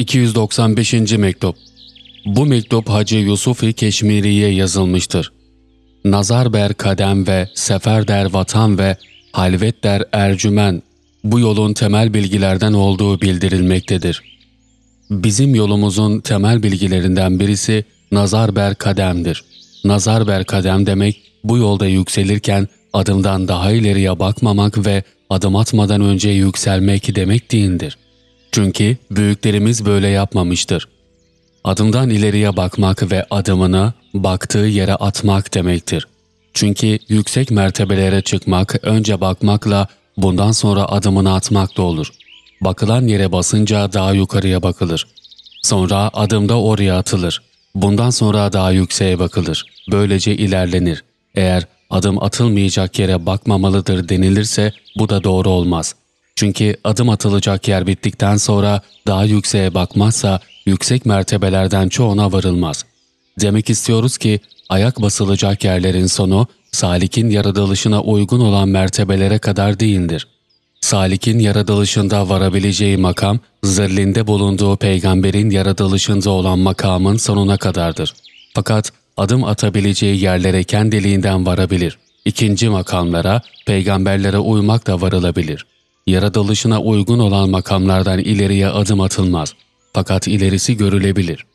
295. Mektup Bu mektup Hacı Yusuf-i Keşmiri'ye yazılmıştır. Nazar ber kadem ve sefer der vatan ve halvet der ercümen bu yolun temel bilgilerden olduğu bildirilmektedir. Bizim yolumuzun temel bilgilerinden birisi nazar ber kademdir. Nazar ber kadem demek bu yolda yükselirken adımdan daha ileriye bakmamak ve adım atmadan önce yükselmek demek değildir. Çünkü büyüklerimiz böyle yapmamıştır. Adımdan ileriye bakmak ve adımını baktığı yere atmak demektir. Çünkü yüksek mertebelere çıkmak önce bakmakla bundan sonra adımını atmakla olur. Bakılan yere basınca daha yukarıya bakılır. Sonra adımda oraya atılır. Bundan sonra daha yükseğe bakılır. Böylece ilerlenir. Eğer adım atılmayacak yere bakmamalıdır denilirse bu da doğru olmaz. Çünkü adım atılacak yer bittikten sonra daha yükseğe bakmazsa yüksek mertebelerden çoğuna varılmaz. Demek istiyoruz ki ayak basılacak yerlerin sonu salikin yaratılışına uygun olan mertebelere kadar değildir. Salikin yaratılışında varabileceği makam, zırlinde bulunduğu peygamberin yaratılışında olan makamın sonuna kadardır. Fakat adım atabileceği yerlere kendiliğinden varabilir. İkinci makamlara, peygamberlere uymak da varılabilir. Yaratılışına uygun olan makamlardan ileriye adım atılmaz. Fakat ilerisi görülebilir.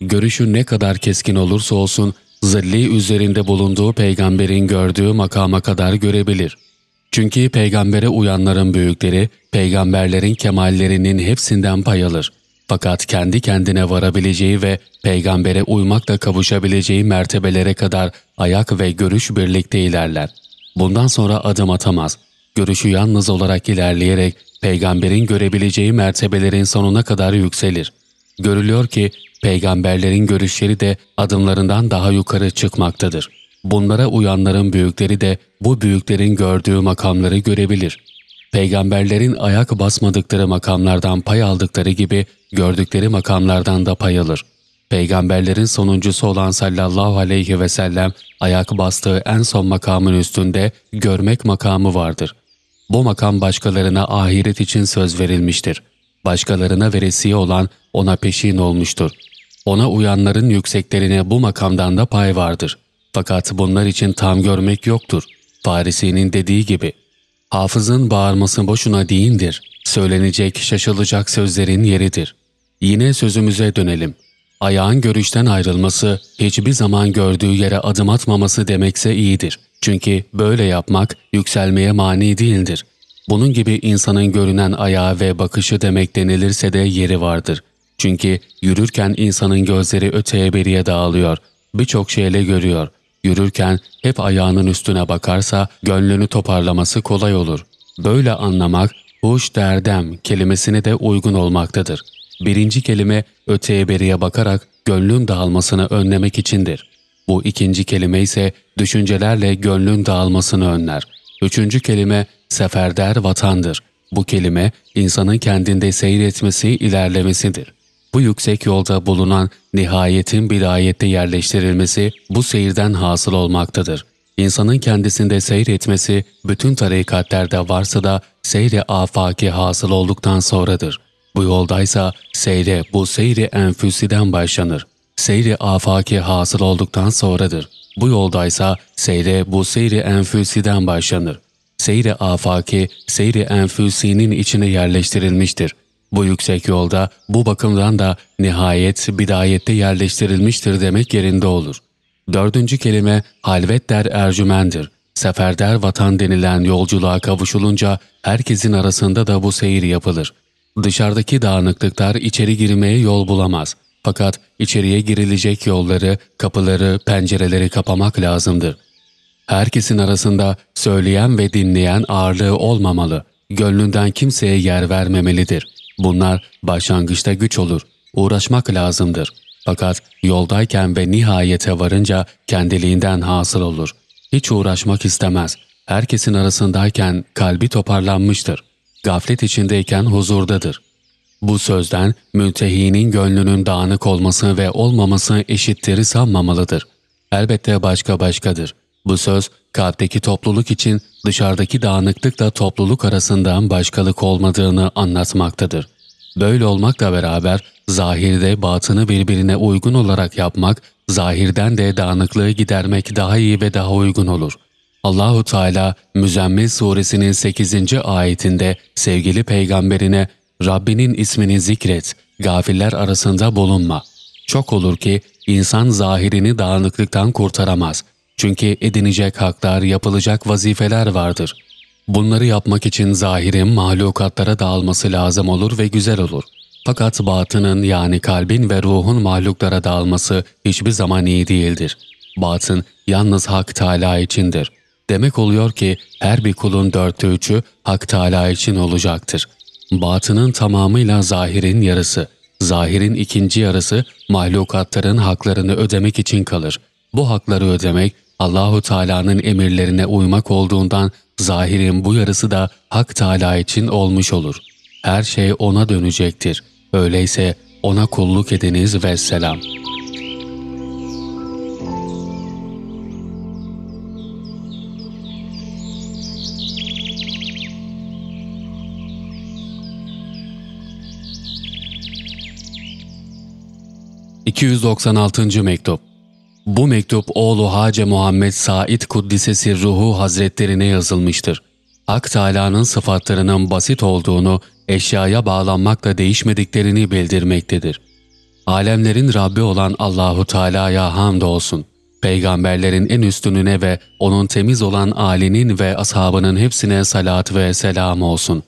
Görüşü ne kadar keskin olursa olsun, zilli üzerinde bulunduğu peygamberin gördüğü makama kadar görebilir. Çünkü peygambere uyanların büyükleri, peygamberlerin kemallerinin hepsinden pay alır. Fakat kendi kendine varabileceği ve peygambere uymakla kavuşabileceği mertebelere kadar ayak ve görüş birlikte ilerler. Bundan sonra adım atamaz. Görüşü yalnız olarak ilerleyerek peygamberin görebileceği mertebelerin sonuna kadar yükselir. Görülüyor ki peygamberlerin görüşleri de adımlarından daha yukarı çıkmaktadır. Bunlara uyanların büyükleri de bu büyüklerin gördüğü makamları görebilir. Peygamberlerin ayak basmadıkları makamlardan pay aldıkları gibi gördükleri makamlardan da pay alır. Peygamberlerin sonuncusu olan sallallahu aleyhi ve sellem ayak bastığı en son makamın üstünde görmek makamı vardır. Bu makam başkalarına ahiret için söz verilmiştir. Başkalarına veresiye olan ona peşin olmuştur. Ona uyanların yükseklerine bu makamdan da pay vardır. Fakat bunlar için tam görmek yoktur. Farisi'nin dediği gibi, Hafızın bağırması boşuna değildir. Söylenecek, şaşılacak sözlerin yeridir. Yine sözümüze dönelim. Ayağın görüşten ayrılması, hiçbir zaman gördüğü yere adım atmaması demekse iyidir. Çünkü böyle yapmak yükselmeye mani değildir. Bunun gibi insanın görünen ayağı ve bakışı demek denilirse de yeri vardır. Çünkü yürürken insanın gözleri öteye beriye dağılıyor. Birçok şeyle görüyor. Yürürken hep ayağının üstüne bakarsa gönlünü toparlaması kolay olur. Böyle anlamak huş derdem kelimesine de uygun olmaktadır. Birinci kelime öteye beriye bakarak gönlün dağılmasını önlemek içindir. Bu ikinci kelime ise düşüncelerle gönlün dağılmasını önler. Üçüncü kelime seferder vatandır. Bu kelime insanın kendinde seyretmesi, ilerlemesidir. Bu yüksek yolda bulunan nihayetin bir ayette yerleştirilmesi bu seyirden hasıl olmaktadır. İnsanın kendisinde seyretmesi bütün tarikatlerde varsa da seyre afaki hasıl olduktan sonradır. Bu yoldaysa seyre bu seyri enfüsiden başlanır. Seyri afaki hasıl olduktan sonradır. Bu yoldaysa seyre bu seyri enfüsiden başlanır. Seyri afaki, seyri enfüsinin içine yerleştirilmiştir. Bu yüksek yolda bu bakımdan da nihayet bidayette yerleştirilmiştir demek yerinde olur. Dördüncü kelime halvet der ercümendir. Seferder vatan denilen yolculuğa kavuşulunca herkesin arasında da bu seyir yapılır. Dışarıdaki dağınıklıklar içeri girmeye yol bulamaz. Fakat içeriye girilecek yolları, kapıları, pencereleri kapamak lazımdır. Herkesin arasında söyleyen ve dinleyen ağırlığı olmamalı. Gönlünden kimseye yer vermemelidir. Bunlar başlangıçta güç olur, uğraşmak lazımdır. Fakat yoldayken ve nihayete varınca kendiliğinden hasıl olur. Hiç uğraşmak istemez. Herkesin arasındayken kalbi toparlanmıştır. Gaflet içindeyken huzurdadır. Bu sözden mültehinin gönlünün dağınık olması ve olmaması eşittir sanmamalıdır. Elbette başka başkadır. Bu söz kalpteki topluluk için dışarıdaki dağınıklıkla topluluk arasından başkalık olmadığını anlatmaktadır. Böyle olmakla beraber zahirde batını birbirine uygun olarak yapmak, zahirden de dağınıklığı gidermek daha iyi ve daha uygun olur. Allahu Teala Müzzemmil suresinin 8. ayetinde sevgili peygamberine Rabbinin ismini zikret, gafiller arasında bulunma. Çok olur ki insan zahirini dağınıklıktan kurtaramaz. Çünkü edinecek haklar, yapılacak vazifeler vardır. Bunları yapmak için zahirin mahlukatlara dağılması lazım olur ve güzel olur. Fakat batının yani kalbin ve ruhun mahluklara dağılması hiçbir zaman iyi değildir. Batın yalnız Hak Teala içindir. Demek oluyor ki her bir kulun dörtte üçü Hak Teala için olacaktır. Batının tamamıyla zahirin yarısı, zahirin ikinci yarısı mahlukatların haklarını ödemek için kalır. Bu hakları ödemek Allahu Teala'nın emirlerine uymak olduğundan zahirin bu yarısı da Hak Teala için olmuş olur. Her şey ona dönecektir. Öyleyse ona kulluk ediniz ve selam. ...296. Mektup Bu mektup oğlu Hace Muhammed Said Kuddisesi Ruhu Hazretlerine yazılmıştır. Hak Teâlâ'nın sıfatlarının basit olduğunu, eşyaya bağlanmakla değişmediklerini bildirmektedir. Alemlerin Rabbi olan Allahu Teala'ya hamdolsun. Peygamberlerin en üstününe ve onun temiz olan âlinin ve ashabının hepsine salat ve selam olsun.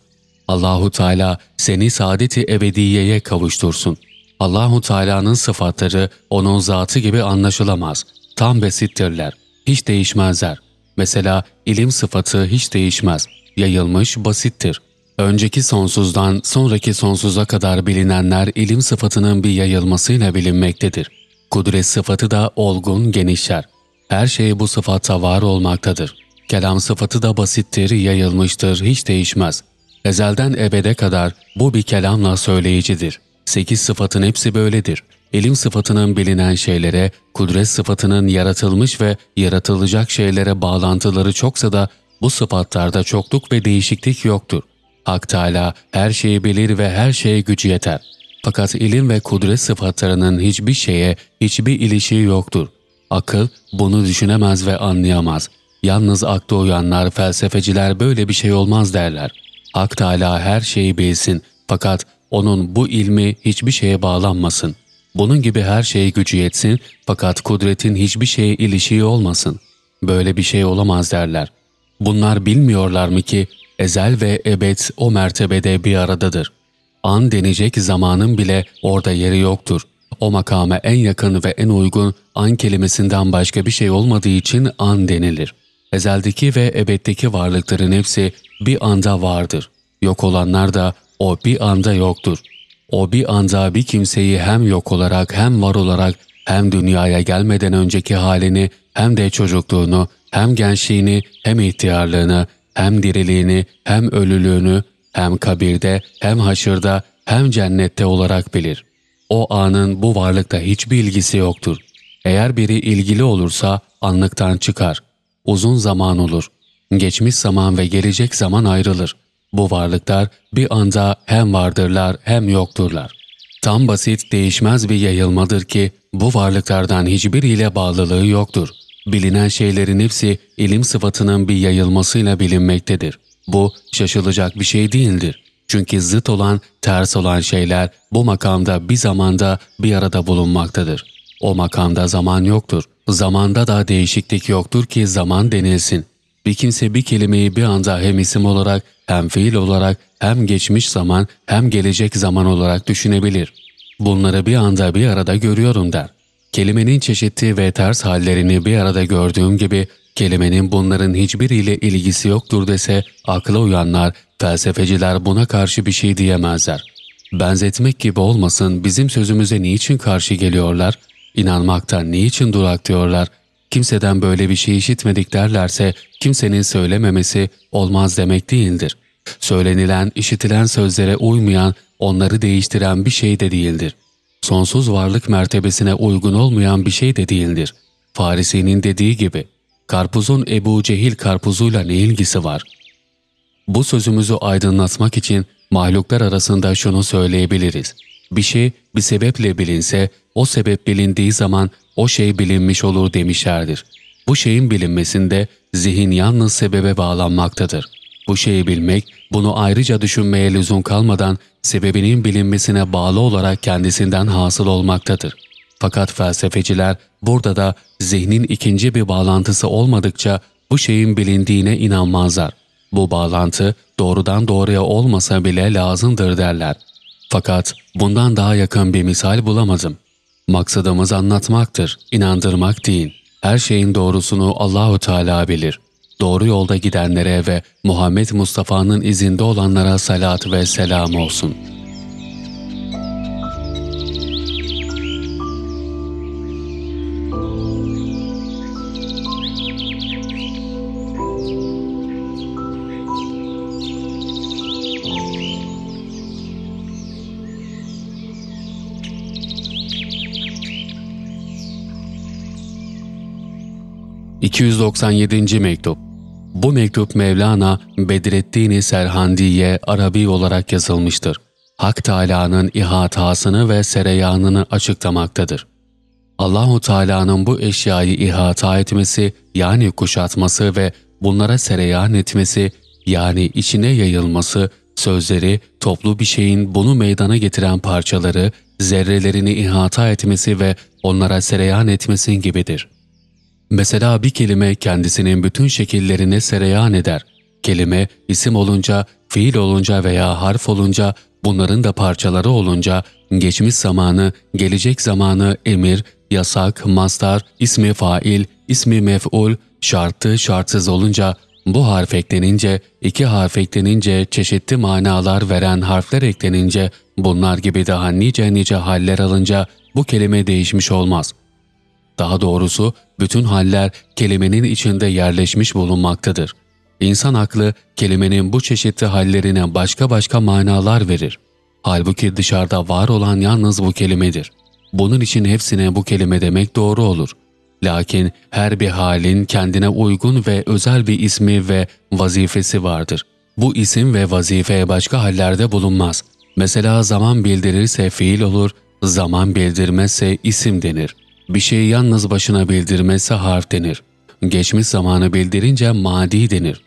Allahu Teala seni saadeti ebediyeye kavuştursun. Allahu Teala'nın sıfatları onun zatı gibi anlaşılamaz. Tam besittirler. Hiç değişmezler. Mesela ilim sıfatı hiç değişmez. Yayılmış, basittir. Önceki sonsuzdan sonraki sonsuza kadar bilinenler ilim sıfatının bir yayılmasıyla bilinmektedir. Kudret sıfatı da olgun, genişler. Her şey bu sıfatta var olmaktadır. Kelam sıfatı da basittir, yayılmıştır, hiç değişmez. Ezelden ebede kadar bu bir kelamla söyleyicidir. Sekiz sıfatın hepsi böyledir. İlim sıfatının bilinen şeylere, kudret sıfatının yaratılmış ve yaratılacak şeylere bağlantıları çoksa da bu sıfatlarda çokluk ve değişiklik yoktur. Hak Teala her şeyi bilir ve her şeye gücü yeter. Fakat ilim ve kudret sıfatlarının hiçbir şeye, hiçbir ilişiği yoktur. Akıl bunu düşünemez ve anlayamaz. Yalnız akla uyanlar, felsefeciler böyle bir şey olmaz derler. Hak Teala her şeyi bilsin fakat onun bu ilmi hiçbir şeye bağlanmasın. Bunun gibi her şeye gücü yetsin fakat kudretin hiçbir şeye ilişiği olmasın. Böyle bir şey olamaz derler. Bunlar bilmiyorlar mı ki ezel ve ebed o mertebede bir aradadır. An denecek zamanın bile orada yeri yoktur. O makame en yakın ve en uygun an kelimesinden başka bir şey olmadığı için an denilir. Ezeldeki ve ebeddeki varlıkların hepsi bir anda vardır. Yok olanlar da o bir anda yoktur. O bir anda bir kimseyi hem yok olarak hem var olarak hem dünyaya gelmeden önceki halini hem de çocukluğunu hem gençliğini hem ihtiyarlığını hem diriliğini hem ölülüğünü hem kabirde hem haşırda hem cennette olarak bilir. O anın bu varlıkta hiçbir ilgisi yoktur. Eğer biri ilgili olursa anlıktan çıkar. Uzun zaman olur. Geçmiş zaman ve gelecek zaman ayrılır. Bu varlıklar bir anda hem vardırlar hem yokturlar. Tam basit değişmez bir yayılmadır ki bu varlıklardan hiçbiriyle bağlılığı yoktur. Bilinen şeylerin hepsi ilim sıfatının bir yayılmasıyla bilinmektedir. Bu şaşılacak bir şey değildir. Çünkü zıt olan, ters olan şeyler bu makamda bir zamanda bir arada bulunmaktadır. O makamda zaman yoktur. Zamanda da değişiklik yoktur ki zaman denilsin. Bir kimse bir kelimeyi bir anda hem isim olarak hem fiil olarak hem geçmiş zaman hem gelecek zaman olarak düşünebilir. Bunları bir anda bir arada görüyorum der. Kelimenin çeşitli ve ters hallerini bir arada gördüğüm gibi kelimenin bunların hiçbiriyle ilgisi yoktur dese akla uyanlar, felsefeciler buna karşı bir şey diyemezler. Benzetmek gibi olmasın bizim sözümüze niçin karşı geliyorlar, inanmaktan niçin durak diyorlar, kimseden böyle bir şey işitmedik derlerse kimsenin söylememesi olmaz demek değildir. Söylenilen, işitilen sözlere uymayan, onları değiştiren bir şey de değildir sonsuz varlık mertebesine uygun olmayan bir şey de değildir. Farisi'nin dediği gibi, karpuzun Ebu Cehil karpuzuyla ne ilgisi var? Bu sözümüzü aydınlatmak için Mahluklar arasında şunu söyleyebiliriz. Bir şey bir sebeple bilinse, o sebep bilindiği zaman o şey bilinmiş olur demişlerdir. Bu şeyin bilinmesinde zihin yalnız sebebe bağlanmaktadır. Bu şeyi bilmek, bunu ayrıca düşünmeye lüzum kalmadan sebebinin bilinmesine bağlı olarak kendisinden hasıl olmaktadır. Fakat felsefeciler burada da zihnin ikinci bir bağlantısı olmadıkça bu şeyin bilindiğine inanmazlar. Bu bağlantı doğrudan doğruya olmasa bile lazımdır derler. Fakat bundan daha yakın bir misal bulamadım. Maksadımız anlatmaktır, inandırmak değil. Her şeyin doğrusunu Allahu Teala bilir. Doğru yolda gidenlere ve Muhammed Mustafa'nın izinde olanlara salat ve selam olsun.'' 297. Mektup Bu mektup Mevlana Bedreddin Serhandi'ye Arabi olarak yazılmıştır. Hak Teâlâ'nın ihatasını ve sereyanını açıklamaktadır. Allahu Teala'nın bu eşyayı ihata etmesi yani kuşatması ve bunlara sereyan etmesi yani içine yayılması, sözleri, toplu bir şeyin bunu meydana getiren parçaları, zerrelerini ihata etmesi ve onlara sereyan etmesin gibidir. Mesela bir kelime kendisinin bütün şekillerine sereyan eder. Kelime isim olunca, fiil olunca veya harf olunca, bunların da parçaları olunca, geçmiş zamanı, gelecek zamanı, emir, yasak, mastar, ismi fail, ismi mef'ul, şartı, şartsız olunca, bu harf eklenince, iki harf eklenince, çeşitli manalar veren harfler eklenince, bunlar gibi daha nice nice haller alınca bu kelime değişmiş olmaz.'' Daha doğrusu bütün haller kelimenin içinde yerleşmiş bulunmaktadır. İnsan aklı kelimenin bu çeşitli hallerine başka başka manalar verir. Halbuki dışarıda var olan yalnız bu kelimedir. Bunun için hepsine bu kelime demek doğru olur. Lakin her bir halin kendine uygun ve özel bir ismi ve vazifesi vardır. Bu isim ve vazife başka hallerde bulunmaz. Mesela zaman bildirirse fiil olur, zaman bildirmezse isim denir.'' Bir şeyi yalnız başına bildirmesi harf denir. Geçmiş zamanı bildirince madi denir.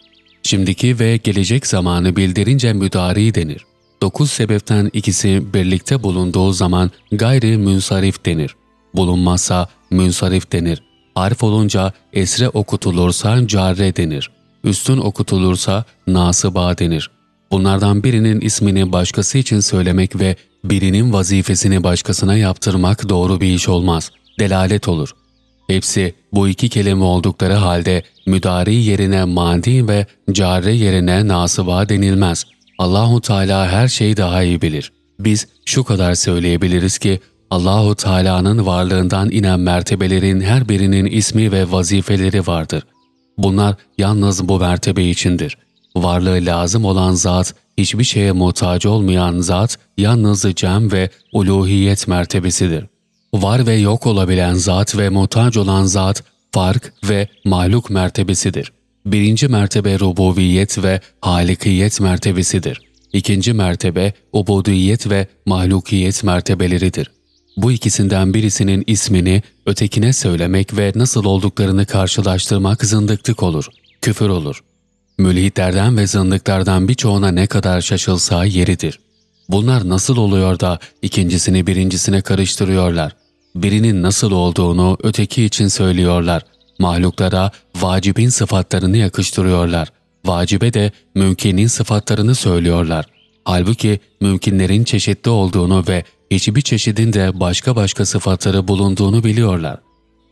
Şimdiki ve gelecek zamanı bildirince müdari denir. Dokuz sebepten ikisi birlikte bulunduğu zaman gayri münsarif denir. Bulunmazsa münsarif denir. Harf olunca esre okutulursa carre denir. Üstün okutulursa nasıba denir. Bunlardan birinin ismini başkası için söylemek ve birinin vazifesini başkasına yaptırmak doğru bir iş olmaz delalet olur. Hepsi bu iki kelime oldukları halde müdari yerine madi ve care yerine nasıba denilmez. Allahu Teala her şeyi daha iyi bilir. Biz şu kadar söyleyebiliriz ki Allahu Teala'nın varlığından inen mertebelerin her birinin ismi ve vazifeleri vardır. Bunlar yalnız bu mertebe içindir. Varlığı lazım olan zat, hiçbir şeye muhtaç olmayan zat, yalnız cem ve uluhiyet mertebesidir var ve yok olabilen zat ve muhtaç olan zat, fark ve mahluk mertebesidir. Birinci mertebe rububiyet ve halikiyet mertebesidir. İkinci mertebe ubudiyet ve mahlukiyet mertebeleridir. Bu ikisinden birisinin ismini ötekine söylemek ve nasıl olduklarını karşılaştırmak zındıklık olur, küfür olur. Mülhitlerden ve zındıklardan birçoğuna ne kadar şaşılsa yeridir. Bunlar nasıl oluyor da ikincisini birincisine karıştırıyorlar? Birinin nasıl olduğunu öteki için söylüyorlar. Mahluklara vacibin sıfatlarını yakıştırıyorlar. Vacibe de mümkinin sıfatlarını söylüyorlar. Halbuki mümkünlerin çeşitli olduğunu ve hiçbir çeşidin de başka başka sıfatları bulunduğunu biliyorlar.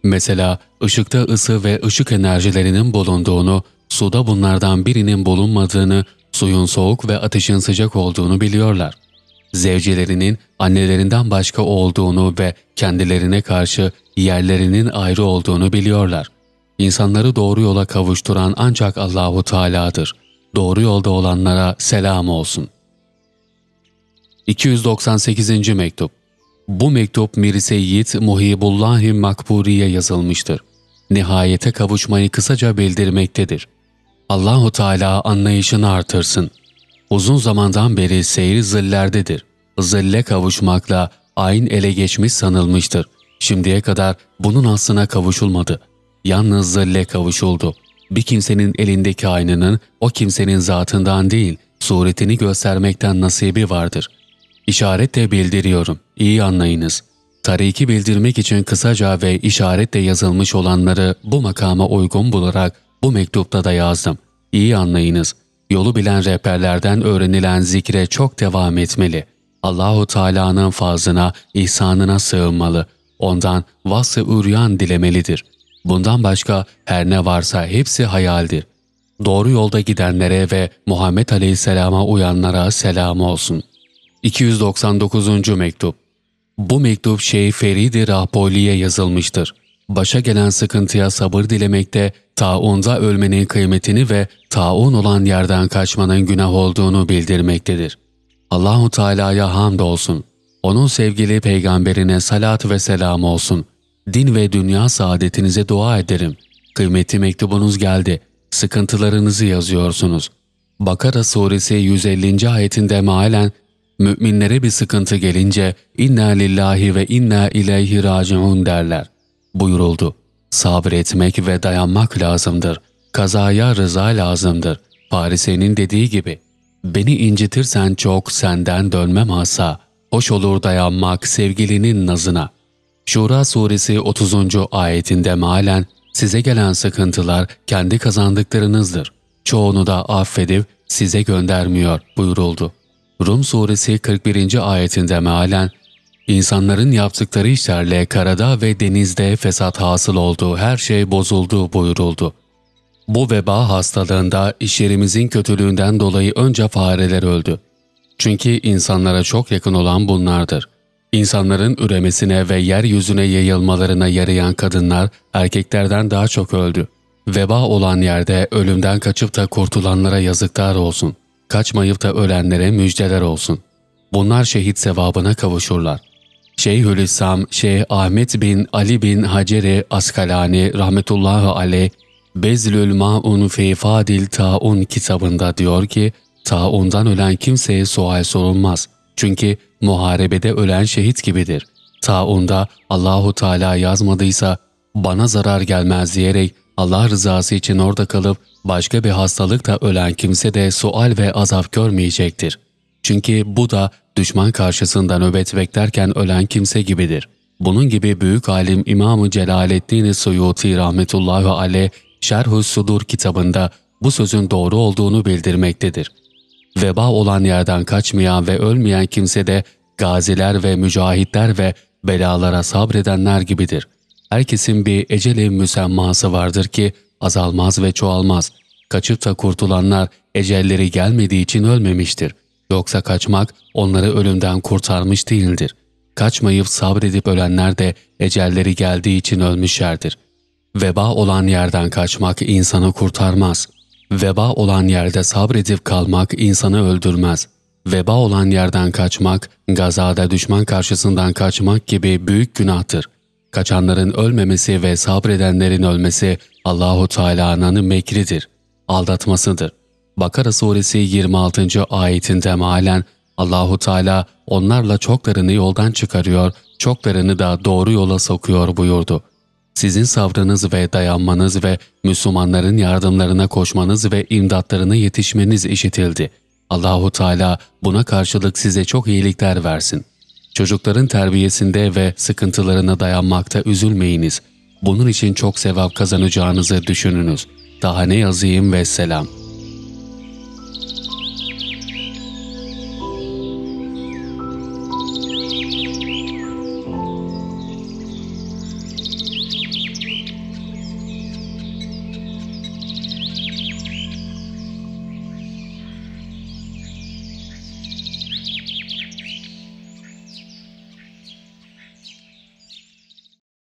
Mesela ışıkta ısı ve ışık enerjilerinin bulunduğunu, suda bunlardan birinin bulunmadığını, suyun soğuk ve ateşin sıcak olduğunu biliyorlar zevcelerinin annelerinden başka olduğunu ve kendilerine karşı yerlerinin ayrı olduğunu biliyorlar. İnsanları doğru yola kavuşturan ancak Allahu Teala'dır. Doğru yolda olanlara selam olsun. 298. Mektup Bu mektup Mir Seyyid Muhibullahi Makburi'ye yazılmıştır. Nihayete kavuşmayı kısaca bildirmektedir. Allahu Teala anlayışını artırsın. Uzun zamandan beri seyri zillerdedir. Zille kavuşmakla ayn ele geçmiş sanılmıştır. Şimdiye kadar bunun aslına kavuşulmadı. Yalnız zille kavuşuldu. Bir kimsenin elindeki aynının o kimsenin zatından değil, suretini göstermekten nasibi vardır. İşaretle bildiriyorum, iyi anlayınız. Tariki bildirmek için kısaca ve işaretle yazılmış olanları bu makama uygun bularak bu mektupta da yazdım. İyi anlayınız. Yolu bilen rehberlerden öğrenilen zikre çok devam etmeli. Allahu Teala'nın fazlına, ihsanına sığınmalı. Ondan vasf-ı üryan dilemelidir. Bundan başka her ne varsa hepsi hayaldir. Doğru yolda gidenlere ve Muhammed Aleyhisselam'a uyanlara selam olsun. 299. Mektup Bu mektup Şeyh Feridi Rahpoli'ye yazılmıştır. Başa gelen sıkıntıya sabır dilemekte, taunda ölmenin kıymetini ve taun olan yerden kaçmanın günah olduğunu bildirmektedir. Allahu Teala'ya hamd olsun. Onun sevgili peygamberine salat ve selam olsun. Din ve dünya saadetinize dua ederim. Kıymetli mektubunuz geldi. Sıkıntılarınızı yazıyorsunuz. Bakara suresi 150. ayetinde mealen Müminlere bir sıkıntı gelince inna lillahi ve inna ileyhi raciun derler. Buyuruldu. Sabretmek ve dayanmak lazımdır. Kazaya rıza lazımdır. Parise'nin dediği gibi. Beni incitirsen çok senden dönmem asa. Hoş olur dayanmak sevgilinin nazına. Şura suresi 30. ayetinde malen size gelen sıkıntılar kendi kazandıklarınızdır. Çoğunu da affedip size göndermiyor buyuruldu. Rum suresi 41. ayetinde mealen İnsanların yaptıkları işlerle karada ve denizde fesat hasıl oldu, her şey bozuldu buyuruldu. Bu veba hastalığında işlerimizin kötülüğünden dolayı önce fareler öldü. Çünkü insanlara çok yakın olan bunlardır. İnsanların üremesine ve yeryüzüne yayılmalarına yarayan kadınlar erkeklerden daha çok öldü. Veba olan yerde ölümden kaçıp da kurtulanlara yazıklar olsun. Kaçmayıp da ölenlere müjdeler olsun. Bunlar şehit sevabına kavuşurlar. Şeyhülislam Şeyh Ahmet bin Ali bin Haceri Askalani rahmetullahi aleyh Bezlül Ma'un fi Fadil Ta'un kitabında diyor ki, Ta'undan ölen kimseye sual sorulmaz. Çünkü muharebede ölen şehit gibidir. Ta'unda Allahu Teala yazmadıysa bana zarar gelmez diyerek Allah rızası için orada kalıp başka bir hastalıkta ölen kimse de sual ve azap görmeyecektir. Çünkü bu da düşman karşısında nöbet beklerken ölen kimse gibidir. Bunun gibi büyük alim İmam-ı Celaleddin Suyuti rahmetullahi aleyh Şerh-ü Sudur kitabında bu sözün doğru olduğunu bildirmektedir. Veba olan yerden kaçmayan ve ölmeyen kimse de gaziler ve mücahitler ve belalara sabredenler gibidir. Herkesin bir eceli müsemması vardır ki azalmaz ve çoğalmaz. Kaçıp da kurtulanlar ecelleri gelmediği için ölmemiştir. Yoksa kaçmak onları ölümden kurtarmış değildir. Kaçmayıp sabredip ölenler de ecelleri geldiği için ölmüşlerdir. Veba olan yerden kaçmak insanı kurtarmaz. Veba olan yerde sabredip kalmak insanı öldürmez. Veba olan yerden kaçmak, gazada düşman karşısından kaçmak gibi büyük günahtır. Kaçanların ölmemesi ve sabredenlerin ölmesi Allahu Teala'nın mekridir, aldatmasıdır. Bakara suresi 26. ayetinde mealen Allahu Teala onlarla çoklarını yoldan çıkarıyor, çoklarını da doğru yola sokuyor buyurdu. Sizin sabrınız ve dayanmanız ve Müslümanların yardımlarına koşmanız ve imdatlarına yetişmeniz işitildi. Allahu Teala buna karşılık size çok iyilikler versin. Çocukların terbiyesinde ve sıkıntılarına dayanmakta üzülmeyiniz. Bunun için çok sevap kazanacağınızı düşününüz. Daha ne yazayım ve selam.''